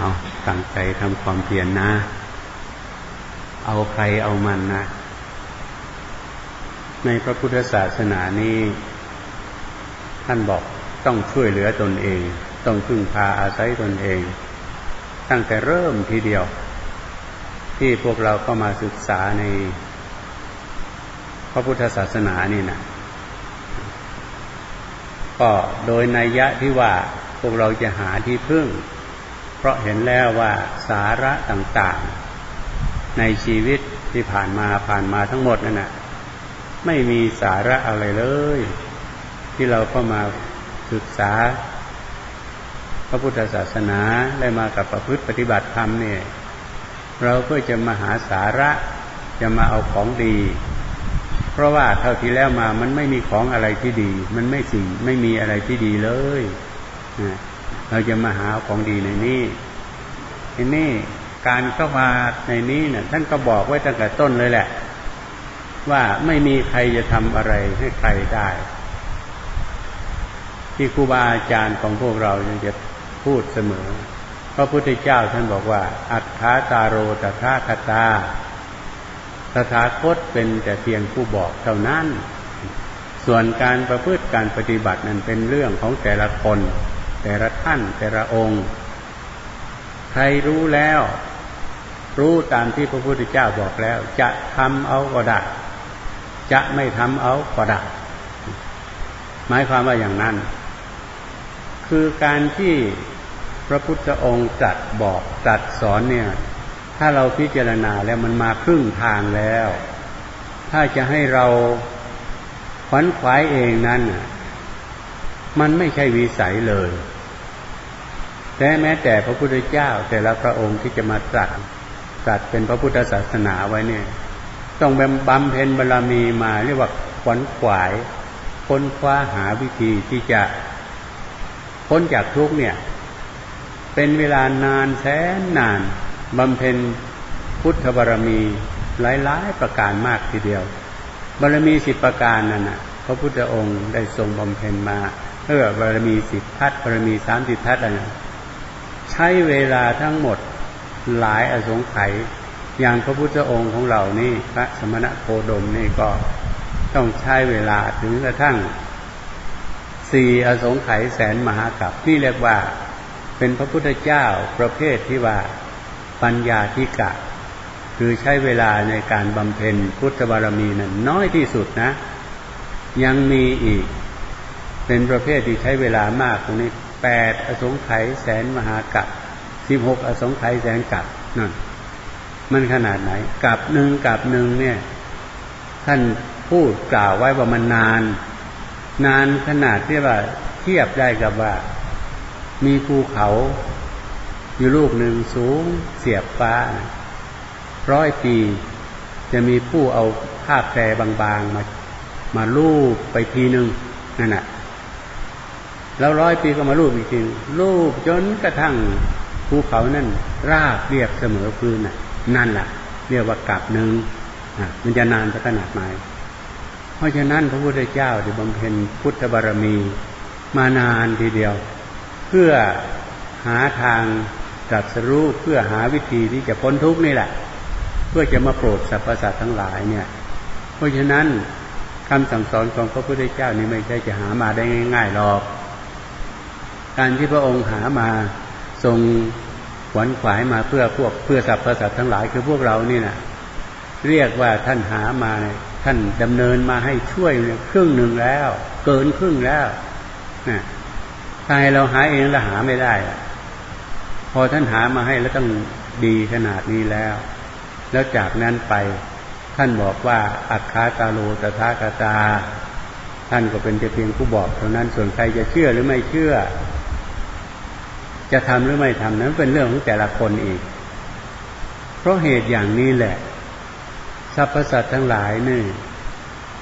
เอาตั้งใจทำความเพียรนนะ เอาใครเอามันนะ ในพระพุทธศาสนานี้ ท่านบอกต้องช่วยเหลือตนเอง ต้องพึ่งพาอาศัยตนเอง ตั้งแต่เริ่มทีเดียว ที่พวกเราเข้ามาศึกษาใน พระพุทธศาสนานี่นะก็โดยนัยยะที่ว่าพวกเราจะหาที่พึ่ง เพราะเห็นแล้วว่าสาระต่างๆ ในชีวิตที่ผ่านมาผ่านมาทั้งหมดนั่นนะไม่มีสาระอะไรเลย ที่เราเข้ามาศึกษา พระพุทธศาสนาได้มากับประพฤติปฏิบัติธรรมเนี่ย เราก็จะมาหาสาระจะมาเอาของดี เพราะว่าเท่าที่แล้วมามันไม่มีของอะไรที่ดี มันไม่สิ่งไม่มีอะไรที่ดีเลย เราจะมาหาของดีในนี้ทีนี้การเข้ามาในนี้เนี่ยท่านก็บอกไว้ตั้งแต่ต้นเลยแหละ ว่าไม่มีใครจะทำอะไรให้ใครได้ ที่ครูบาอาจารย์ของพวกเราจะพูดเสมอพระพุทธเจ้าท่านบอกว่า อัตถาตาโรตถาคตาตถาคตเป็นแต่เพียงผู้บอกเท่านั้น ส่วนการประพฤติการปฏิบัตินั้นเป็นเรื่องของแต่ละคน แต่ละท่านแต่ละองค์ ใครรู้แล้ว รู้ตามที่พระพุทธเจ้าบอกแล้ว จะทำเอาก็ได้จะไม่ทำเอาก็ได้หมายความว่าอย่างนั้น คือการที่พระพุทธองค์ตรัสบอกตรัสสอนเนี่ย ถ้าเราพิจารณาแล้วมันมาครึ่งทางแล้ว ถ้าจะให้เราขวัญขวายเองนั้น มันไม่ใช่วิสัยเลย แต่แม้แต่พระพุทธเจ้า แต่ละพระองค์ที่จะมาตรัสตรัสเป็นพระพุทธศาสนาไว้เนี่ย ต้องบำเพ็ญบารรมีมาเรียกว่าขวัญขวายค้นคว้าหาวิธีที่จะพ้นจากทุกเนี่ย เป็นเวลานานแสนนานบำเพ็ญพุทธบารมีหลายๆประการมากทีเดียวบารมีสิบประการนั่นนะพระพุทธองค์ได้ทรงบำเพ็ญมา เพื่อบารมีสิบทัศบารมีสามสิบทัศอะไรใช้เวลาทั้งหมดหลายอสงไขยอย่างพระพุทธองค์ของเรานี่พระสมณะโคดมนี่ก็ต้องใช้เวลาถึงกระทั่งสี่อสงไขยแสนมหากับที่เรียกว่าเป็นพระพุทธเจ้าประเภทที่ว่าปัญญาธิกะ คือใช้เวลาในการบำเพ็ญพุทธบารมีนั้นน้อยที่สุดนะ ยังมีอีก เป็นประเภทที่ใช้เวลามากตรงนี้แปดอสงไขยแสนมหากัปสิบหกอสงไขยแสนกัปนั่นมันขนาดไหนกับหนึ่งกับหนึ่งเนี่ย ท่านพูดกล่าวไว้ว่ามันนาน นานขนาดที่ว่าเทียบได้กับว่า มีภูเขาอยู่ลูกหนึ่งสูงเสียบฟ้า ร้อยปีจะมีผู้เอาผ้าแพรบางๆมา มาลูบไปทีหนึ่งนั่นแหะ แล้วร้อยปีก็มาลูบอีกทีลูบจนกระทั่งภูเขานั่นราบเรียบเสมอพื้นน่ะ นั่นแหละเรียกว่ากับหนึ่งมันจะนานจะขนาดไหนเพราะฉะนั้นพระพุทธเจ้าได้บำเพ็ญพุทธบารมีมานานทีเดียว เพื่อหาทางตรัสรู้เพื่อหาวิธีที่จะพ้นทุกข์นี่แหละ เพื่อจะมาโปรดสรรพสัตว์ทั้งหลายเนี่ย เพราะฉะนั้นคำสั่งสอนของพระพุทธเจ้านี่ไม่ใช่จะหามาได้ง่ายๆหรอก การที่พระองค์หามาทรงขวนขวายมาเพื่อพวกเพื่อสรรพสัตว์ทั้งหลายคือพวกเรานี่นะเรียกว่าท่านหามาท่านดำเนินมาให้ช่วยครึ่งหนึ่งแล้ว เกินครึ่งแล้วนะถ้าให้เราหาเองเราหาไม่ได้ พอท่านหามาให้แล้วต้องดีขนาดนี้แล้ว แล้วจากนั้นไปท่านบอกว่าอัคคาตาโลตถาคตา ท่านก็เป็นเพียงผู้บอกเท่านั้นส่วนใครจะเชื่อหรือไม่เชื่อ จะทำหรือไม่ทำนั้นเป็นเรื่องของแต่ละคนอีก เพราะเหตุอย่างนี้แหละสรรพสัตว์ทั้งหลายนี่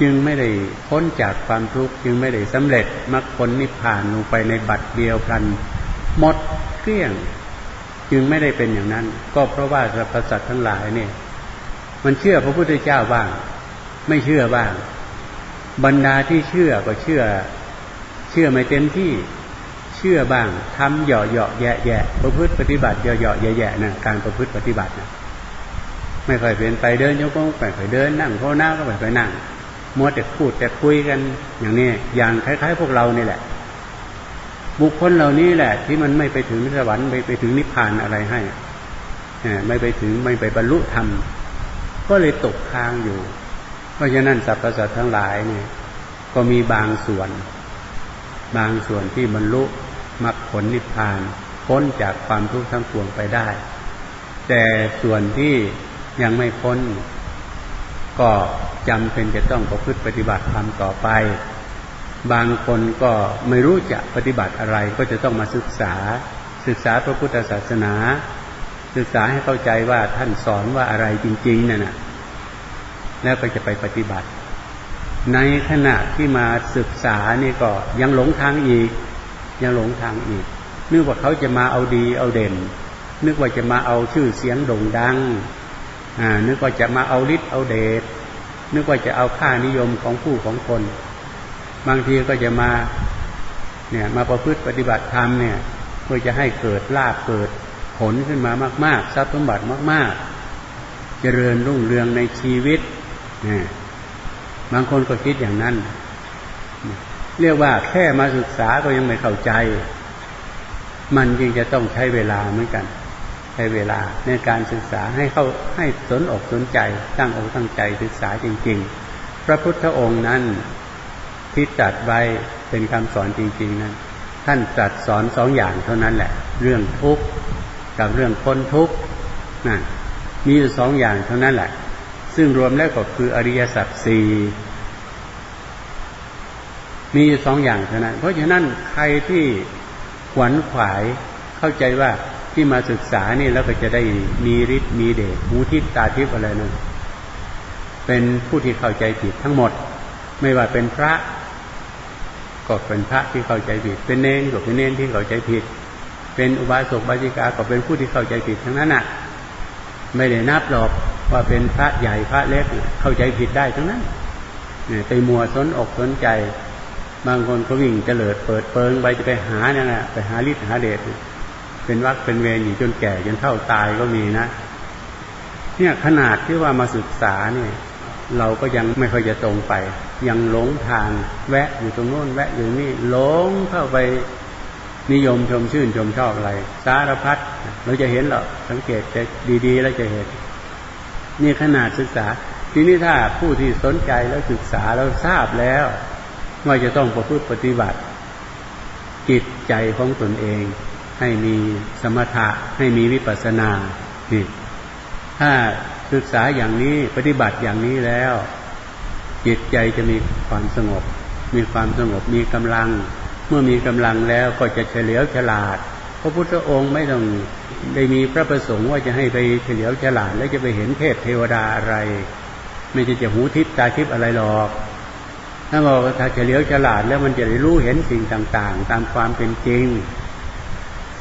จึงไม่ได้พ้นจากความทุกข์จึงไม่ได้สำเร็จมรรคผลนิพพานลงไปในบัดเดียวกันหมดเกลี้ยง จึงไม่ได้เป็นอย่างนั้น ก็เพราะว่าสรรพสัตว์ทั้งหลายเนี่ย มันเชื่อพระพุทธเจ้าบ้าง ไม่เชื่อบ้าง บรรดาที่เชื่อก็เชื่อ เชื่อไม่เต็มที่ ชื่อบ้างทำเหยาะเหยาะแยะแยะประพฤติปฏิบัติเหยาะเหยาะแยะแยะนะการประพฤติปฏิบัตินะไม่ค่อยเป็นไปเดินยกงไปไปเดินนั่งโาหน้าก็ไปไปนั่งมัวแต่พูดแต่คุยกันอย่างนี้อย่างคล้าย ๆ พวกเรานี่แหละ บุคคลเหล่านี้แหละ ที่มันไม่ไปถึงสวรรค์ไม่ไปถึงนิพพานอะไรให้ไม่ไปถึงไม่ไปบรรลุธรรมก็เลยตกค้างอยู่ เพราะฉะนั้นสรรพสัตว์ทั้งหลายเนี่ย ก็มีบางส่วน บางส่วนที่บรรลุ มรรคผลนิพพาน พ้นจากความทุกข์ทั้งปวงไปได้ แต่ส่วนที่ยังไม่พ้น ก็จำเป็นจะต้องประพฤติปฏิบัติธรรมต่อไป บางคนก็ไม่รู้จะปฏิบัติอะไรก็จะต้องมาศึกษา ศึกษาพระพุทธศาสนา ศึกษาให้เข้าใจว่าท่านสอนว่าอะไรจริงๆนั่นนะแล้วก็จะไปปฏิบัติ ในขณะที่มาศึกษานี่ก็ยังหลงทางอีก ยังหลงทางอีกนึกว่าเขาจะมาเอาดีเอาเด่น นึกว่าจะมาเอาชื่อเสียงโด่งดังอ่านึกว่าจะมาเอาฤทธิ์เอาเดชนึกว่าจะเอาค่านิยมของผู้ของคน บางทีก็จะมาเนี่ยมาประพฤติปฏิบัติธรรมเนี่ยเพื่อจะให้เกิดลาบเกิดผลขึ้นมามาก ๆ ทรัพย์สมบัติมาก ๆ เจริญรุ่งเรืองในชีวิตเนี่ยบางคนก็คิดอย่างนั้น เรียกว่าแค่มาศึกษาก็ยังไม่เข้าใจ มันจึงจะต้องใช้เวลาเหมือนกัน ใช้เวลาในการศึกษาให้เข้าให้สนอกสนใจ ตั้งอกตั้งใจศึกษาจริง ๆ พระพุทธองค์นั้นที่จัดไว้เป็นคำสอนจริง ๆ นั้น ท่านจัดสอนสองอย่างเท่านั้นแหละ เรื่องทุกข์กับเรื่องพ้นทุกข์นะมีอยู่สองอย่างเท่านั้นแหละ ซึ่งรวมแล้วก็คืออริยสัจสี่ มีสองอย่างเท่านั้น เพราะฉะนั้นใครที่ขวัญขวายเข้าใจว่าที่มาศึกษานี่แล้วก็จะได้มีฤทธิ์มีเดชหูทิพตาทิพอะไรนั่นเป็นผู้ที่เข้าใจผิดทั้งหมด ไม่ว่าเป็นพระ ก็เป็นพระที่เข้าใจผิด เป็นเนนก็เป็นเนนที่เข้าใจผิด เป็นอุบาสกบาจิกาก็เป็นผู้ที่เข้าใจผิดทั้งนั้นอะ ไม่ได้นับหรอกว่าเป็นพระใหญ่พระเล็กเข้าใจผิดได้ทั้งนั้นไปมัวสนอกสนใจ บางคนก็วิ่งเจริญเปิดเปิงไปจะไปหาเนี่ยนะไปหาฤทธิ์หาเดชเป็นวักเป็นเวรอยู่จนแก่จนเท่าตายก็มีนะเนี่ยขนาดที่ว่ามาศึกษาเนี่ย เราก็ยังไม่ค่อยจะตรงไป ยังหลงทางแวะอยู่ตรงโน้นแวะอยู่นี่หลงเข้าไปนิยมชมชื่นชมชอบอะไร สารพัดเราจะเห็นหรอสังเกตจะดี ๆ แล้วจะเห็น นี่ขนาดศึกษา ทีนี้ถ้าผู้ที่สนใจแล้วศึกษาแล้วทราบแล้ว ว่าจะต้องประพฤติปฏิบัติ จิตใจของตนเอง ให้มีสมถะให้มีวิปัสสนานี่ถ้าศึกษาอย่างนี้ปฏิบัติอย่างนี้แล้ว จิตใจจะมีความสงบ มีความสงบมีกำลัง เมื่อมีกำลังแล้วก็จะเฉลียวฉลาด พระพุทธองค์ไม่ต้องได้มีพระประสงค์ว่าจะให้ไปเฉลียวฉลาด แล้วจะไปเห็นเทพเทวดาอะไร ไม่จะจะหูทิพตาทิพอะไรหรอก ถ้าบอกว่าถ้าเฉลียวฉลาดแล้วมันจะได้รู้เห็นสิ่งต่างๆ ตามความเป็นจริง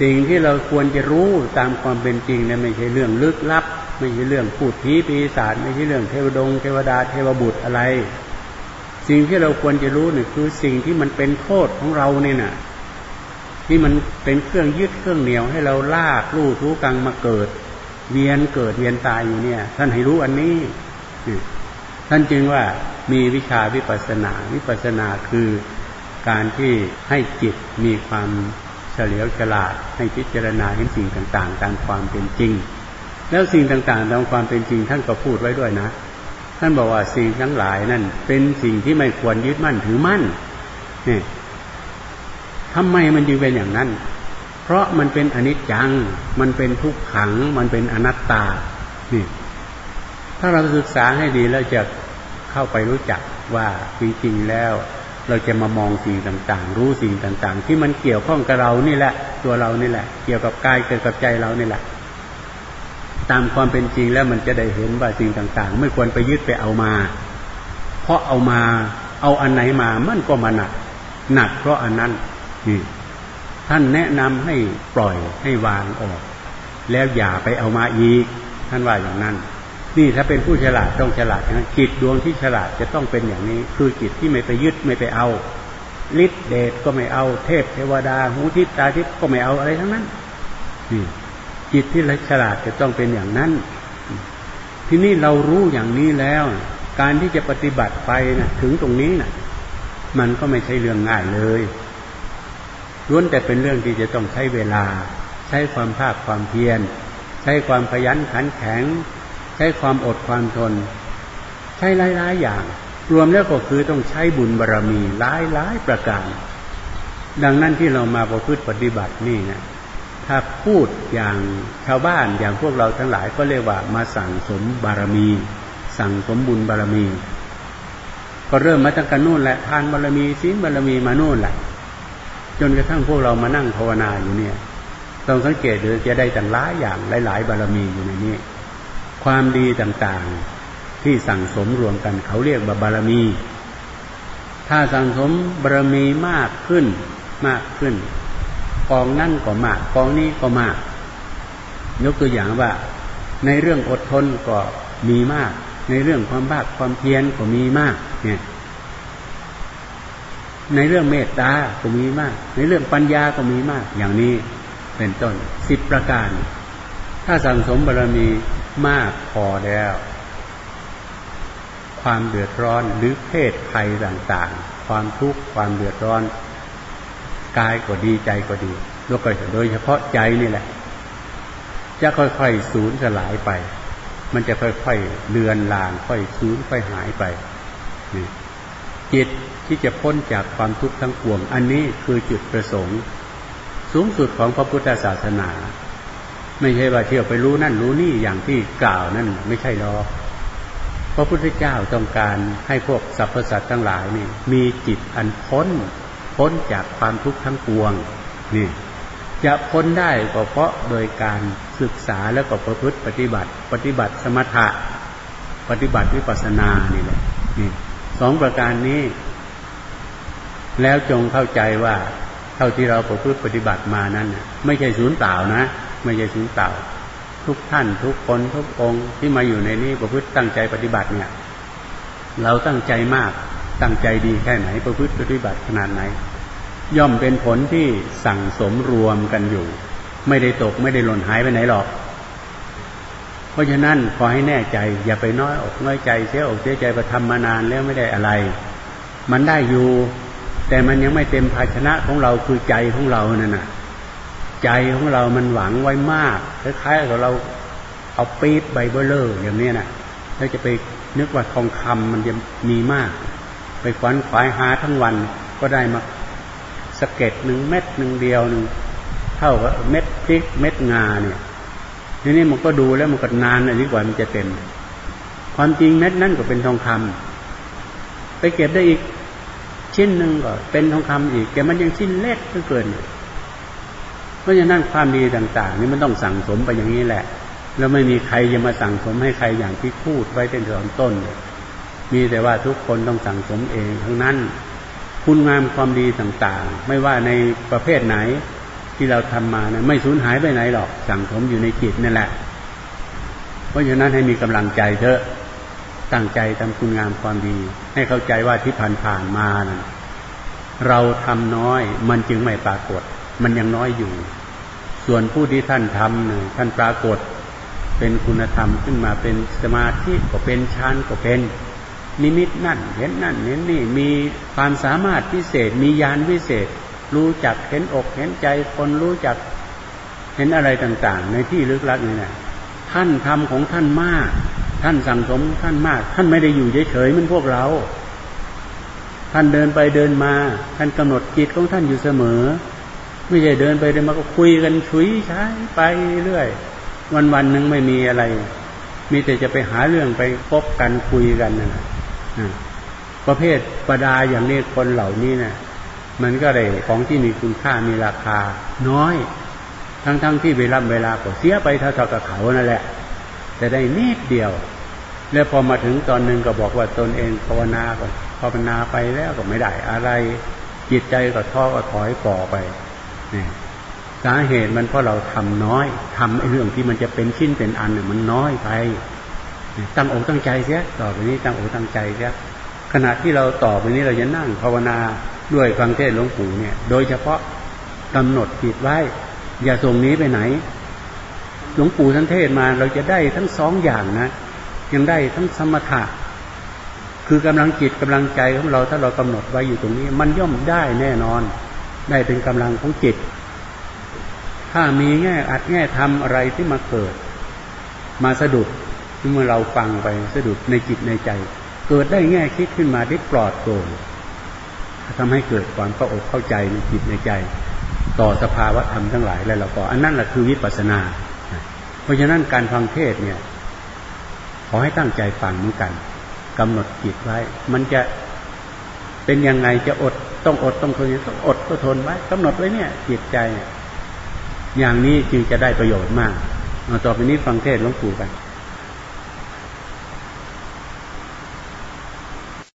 สิ่งที่เราควรจะรู้ตามความเป็นจริงเนี่ยไม่ใช่เรื่องลึกลับ ไม่ใช่เรื่องพูดผีปีศาจไม่ใช่เรื่องเทวดงเทวดาเทวบุตรอะไร สิ่งที่เราควรจะรู้เนี่ยคือสิ่งที่มันเป็นโทษของเราเนี่ยนะที่มันเป็นเครื่องยึดเครื่องเหนียวให้เราลากลู่ทุกังมาเกิด เวียนเกิดเวียนตายอยู่เนี่ย ท่านให้รู้อันนี้ท่านจึงว่า มีวิชาวิปัสนา วิปัสนาคือการที่ให้จิตมีความเฉลียวฉลาด ให้พิจารณาเห็นสิ่งต่างๆ ตามความเป็นจริง แล้วสิ่งต่างๆ ตามความเป็นจริงท่านก็พูดไว้ด้วยนะ ท่านบอกว่าสิ่งทั้งหลายนั่นเป็นสิ่งที่ไม่ควรยึดมั่นถือมั่นนี่ทำไมมันจึงเป็นอย่างนั้น เพราะมันเป็นอนิจจัง มันเป็นทุกขัง มันเป็นอนัตตา นี่ ถ้าเราศึกษาให้ดีแล้วจะ เข้าไปรู้จักว่าจริงๆแล้วเราจะมามองสิ่งต่างๆ รู้สิ่งต่างๆ ที่มันเกี่ยวข้องกับเรานี่แหละ ตัวเรานี่แหละ เกี่ยวกับกายเกี่ยวกับใจเรานี่แหละ ตามความเป็นจริงแล้วมันจะได้เห็นว่าสิ่งต่างๆ ไม่ควรไปยึดไปเอามา เพราะเอามาเอาอันไหนมามันก็มาหนัก หนักเพราะอันนั้นนี่ท่านแนะนำให้ปล่อยให้วางออก แล้วอย่าไปเอามาอีก ท่านว่าอย่างนั้น นี่ถ้าเป็นผู้ฉลาดต้องฉลาดนะจิตดวงที่ฉลาดจะต้องเป็นอย่างนี้ คือจิตที่ไม่ไปยึดไม่ไปเอาฤทธิเดชก็ไม่เอาเทพเทวดา หูทิพตาทิพก็ไม่เอาอะไรทั้งนั้นนี่จิตที่ฉลาดจะต้องเป็นอย่างนั้น ทีนี้เรารู้อย่างนี้แล้ว การที่จะปฏิบัติไปนะถึงตรงนี้นะมันก็ไม่ใช่เรื่องง่ายเลยล้วนแต่เป็นเรื่องที่จะต้องใช้เวลา ใช้ความภาคความเพียร ใช้ความพยันขันแข็ง ใช้ความอดความทน ใช้หลายๆอย่าง รวมแล้วก็คือต้องใช้บุญบารรมีหลายหลายประการ ดังนั้นที่เรามาประพฤติปฏิบัตินี่นะถ้าพูดอย่างชาวบ้านอย่างพวกเราทั้งหลายก็เรียกว่ามาสั่งสมบารมี สั่งสมบุญบารมี ก็เริ่มมาตั้งแต่นู่นแหละทานบารมีศีลบารมีมานู่นแหละ จนกระทั่งพวกเรามานั่งภาวนาอยู่เนี่ยต้องสังเกตดูจะได้ต่างหลายอย่างหลาย ๆ บารมีอยู่ในนี้ ความดีต่างๆ ที่สั่งสมรวมกันเขาเรียกว่าบารมี ถ้าสั่งสมบารมีมากขึ้นมากขึ้น กองนั่นก็มาก กองนี้ก็มาก ยกตัวอย่างว่า ในเรื่องอดทนก็มีมาก ในเรื่องความภาคความเพียรก็มีมาก เนี่ย ในเรื่องเมตตาก็มีมาก ในเรื่องปัญญาก็มีมาก อย่างนี้เป็นต้นสิบประการ ถ้าสั่งสมบารรมีมากพอแล้ว ความเดือดร้อนหรือเพศภัยต่างๆ ความทุกข์ความเดือดร้อนกายก็ดีใจก็ดีแล้วก็โดยเฉพาะใจนี่แหละ จะค่อยๆสูญสลายไป มันจะค่อยๆเลือนลาง ค่อยสูญค่อยหายไปนี่จิตที่จะพ้นจากความทุกข์ทั้งปวง อันนี้คือจุดประสงค์ สูงสุดของพระพุทธศาสนา ไม่ใช่ว่าเที่ยวไปรู้นั่นรู้นี่อย่างที่กล่าวนั่นไม่ใช่หรอกพระพุทธเจ้าต้องการให้พวกสรรพสัตว์ทั้งหลายนี่มีจิตอันพ้น พ้นจากความทุกข์ทั้งปวงนี่จะพ้นได้ก็เพราะโดยการศึกษาแล้วก็ประพฤติปฏิบัติ ปฏิบัติสมถะ ปฏิบัติวิปัสสนานี่แหละนี่สองประการนี้ แล้วจงเข้าใจว่าเท่าที่เราประพฤติปฏิบัติมานั้น ไม่ใช่ศูนย์เปล่านะ ไม่ใช่ศูนย์เปล่า ทุกท่านทุกคนทุกองค์ที่มาอยู่ในนี้ประพฤติตั้งใจปฏิบัติเนี่ย เราตั้งใจมากตั้งใจดีแค่ไหน ประพฤติปฏิบัติขนาดไหน ย่อมเป็นผลที่สั่งสมรวมกันอยู่ ไม่ได้ตกไม่ได้หล่นหายไปไหนหรอก เพราะฉะนั้นขอให้แน่ใจ อย่าไปน้อยอกน้อยใจเสียอกเสียใจประทำมานานแล้วไม่ได้อะไร มันได้อยู่แต่มันยังไม่เต็มภาชนะของเราคือใจของเรานั่นน่ะ ใจของเรามันหวังไว้มากคล้ายๆกับเราเอาปี๊บใบเบ้อเร่ออย่างนี้นะแล้วจะไปนึกว่าทองคำมันจะมีมาก ไปขวนขวายหาทั้งวันก็ได้มาสะเก็ดหนึ่งเม็ดหนึ่งเดียวหนึ่งเท่ากับเม็ดพริกเม็ดงาเนี่ยทีนี้มันก็ดูแล้วมันก็นานอันนี้กว่ามันจะเต็ม ความจริงเม็ดนั่นก็เป็นทองคำไปเก็บได้อีกชิ้นหนึ่งก็เป็นทองคำอีกแต่มันยังชิ้นเล็กเกิน เพราะฉะนั้นความดีต่าง ๆ นี่มันต้องสั่งสมไปอย่างนี้แหละ แล้วไม่มีใครจะมาสั่งสมให้ใครอย่างที่พูดไว้เป็นตอนต้น มีแต่ว่าทุกคนต้องสั่งสมเองทั้งนั้น คุณงามความดีต่างๆ ไม่ว่าในประเภทไหนที่เราทำมานะไม่สูญหายไปไหนหรอก สั่งสมอยู่ในจิตนั่นแหละ เพราะฉะนั้นให้มีกำลังใจเถอะตั้งใจทำคุณงามความดี ให้เข้าใจว่าที่ผ่านๆมานะเราทำน้อยมันจึงไม่ปรากฏ มันยังน้อยอยู่ ส่วนผู้ที่ท่านทำเนี่ยท่านปรากฏเป็นคุณธรรมขึ้นมาเป็นสมาธิก็เป็นฌานก็เป็น นิมิตนั่น เห็นนั่นเห็นนี่มีความสามารถพิเศษมียานพิเศษ รู้จักเห็นอกเห็นใจคนรู้จักเห็นอะไรต่างๆ ในที่ลึกลับนี่นะท่านทำของท่านมาก ท่านสั่งสมท่านมาก ท่านไม่ได้อยู่เฉยๆเหมือนพวกเรา ท่านเดินไปเดินมา ท่านกำหนดจิตของท่านอยู่เสมอ ไม่ใช่เดินไปเดินมาก็คุยกันชุยใช้ไปเรื่อย วันวันหนึ่งไม่มีอะไร มีแต่จะไปหาเรื่องไปพบกันคุยกันนะประเภทประดาอย่างนี้คนเหล่านี้เนะี่ยมันก็เลยของที่มีคุณค่ามีราคาน้อย ทั้งๆทที่เวลาเวลาก็เสียไปเท่าๆกับเขานั่นแหละ แต่ได้นิดเดียว แล้วพอมาถึงตอนหนึ่งก็บอกว่าตนเองภาวนาก็ภาวนาไปแล้วก็ไม่ได้อะไร จิตใจก็ท้อก็ถอยก่อไป สาเหตุมันเพราะเราทำน้อยทำไอ้เรื่องที่มันจะเป็นชิ้นเป็นอันเนี่ยมันน้อยไปตั้งอกตั้งใจเสียต่อไปนี้ตั้งอกตั้งใจเสียขณะที่เราต่อไปนี้เราจะนั่งภาวนาด้วยฟังเทศหลวงปู่เนี่ย โดยเฉพาะกำหนดจิตไว้ อย่าส่งนี้ไปไหน หลวงปู่ท่านเทศมาเราจะได้ทั้งสองอย่างนะยังได้ทั้งสมถะคือกำลังจิตกำลังใจของเราถ้าเรากำหนดไว้อยู่ตรงนี้ มันย่อมได้แน่นอน ได้เป็นกำลังของจิต ถ้ามีแง่อัดแง่ทำอะไรที่มาเกิด มาสะดุดเมื่อเราฟังไปสะดุดในจิตในใจ เกิดได้แง่คิดขึ้นมาได้ปลอดโปร่งทำให้เกิดความเข้าอกเข้าใจในจิตในใจ ต่อสภาวะธรรมทั้งหลายแล้วเราก็อันนั้นแหละคือวิปัสสนา เพราะฉะนั้นการฟังเทศเนี่ย ขอให้ตั้งใจฟังเหมือนกันกำหนดจิตไว้ มันจะเป็นยังไงจะอด ต้องอดต้องทนต้องอดก็ทนไว้กำหนดไว้เนี่ย จิตใจ อย่างนี้จึงจะได้ประโยชน์มากต่อไปนี้ฟังเทศหลวงปู่กัน